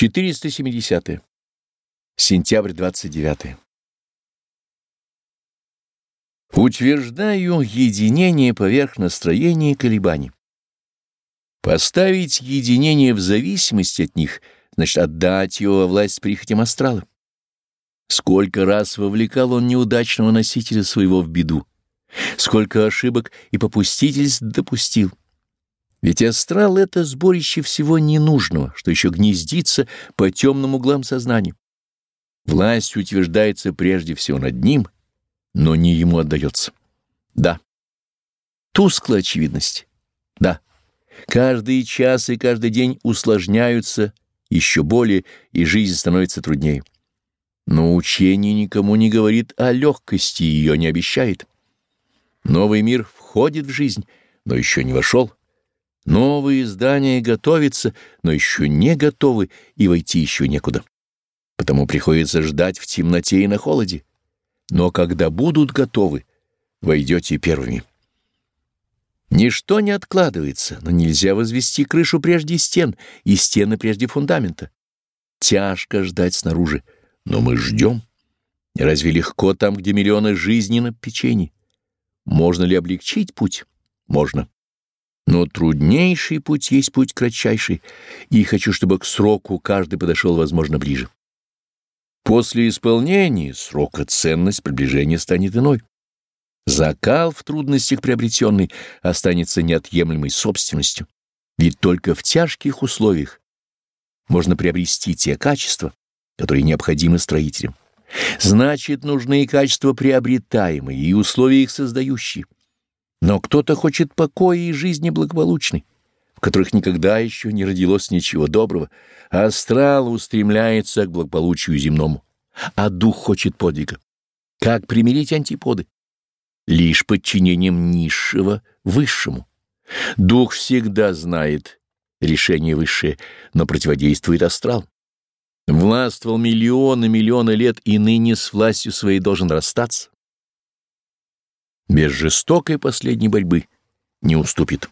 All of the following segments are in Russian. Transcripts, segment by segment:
470. -е. Сентябрь 29. Утверждаю единение поверх настроения и колебаний. Поставить единение в зависимости от них, значит отдать его во власть прихотям астрала. Сколько раз вовлекал он неудачного носителя своего в беду, сколько ошибок и попустительств допустил. Ведь астрал — это сборище всего ненужного, что еще гнездится по темным углам сознания. Власть утверждается прежде всего над ним, но не ему отдается. Да. Тусклая очевидность. Да. Каждый час и каждый день усложняются еще более, и жизнь становится труднее. Но учение никому не говорит о легкости, ее не обещает. Новый мир входит в жизнь, но еще не вошел. Новые здания готовятся, но еще не готовы, и войти еще некуда. Потому приходится ждать в темноте и на холоде. Но когда будут готовы, войдете первыми. Ничто не откладывается, но нельзя возвести крышу прежде стен и стены прежде фундамента. Тяжко ждать снаружи, но мы ждем. Разве легко там, где миллионы жизней на печенье? Можно ли облегчить путь? Можно. Но труднейший путь есть путь кратчайший, и хочу, чтобы к сроку каждый подошел, возможно, ближе. После исполнения срока ценность приближения станет иной. Закал в трудностях приобретенный останется неотъемлемой собственностью, ведь только в тяжких условиях можно приобрести те качества, которые необходимы строителям. Значит, нужны и качества приобретаемые, и условия их создающие. Но кто-то хочет покоя и жизни благополучной, в которых никогда еще не родилось ничего доброго, а астрал устремляется к благополучию земному, а дух хочет подвига. Как примирить антиподы? Лишь подчинением низшего высшему. Дух всегда знает решение высшее, но противодействует астрал. Властвовал миллионы миллионы лет и ныне с властью своей должен расстаться без жестокой последней борьбы не уступит.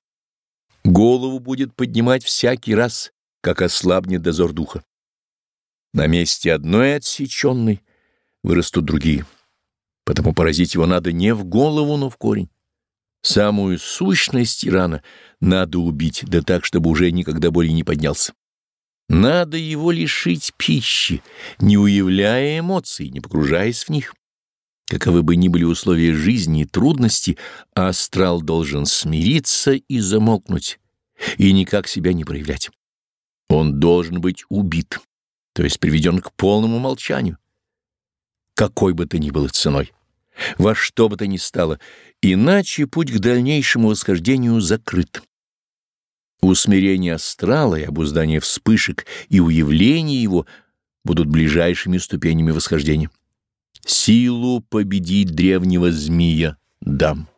Голову будет поднимать всякий раз, как ослабнет дозор духа. На месте одной отсеченной вырастут другие. Потому поразить его надо не в голову, но в корень. Самую сущность тирана надо убить, да так, чтобы уже никогда более не поднялся. Надо его лишить пищи, не уявляя эмоций, не погружаясь в них. Каковы бы ни были условия жизни и трудности, астрал должен смириться и замолкнуть, и никак себя не проявлять. Он должен быть убит, то есть приведен к полному молчанию, какой бы то ни было ценой, во что бы то ни стало, иначе путь к дальнейшему восхождению закрыт. Усмирение астрала и обуздание вспышек и уявление его будут ближайшими ступенями восхождения. Силу победить древнего змея дам.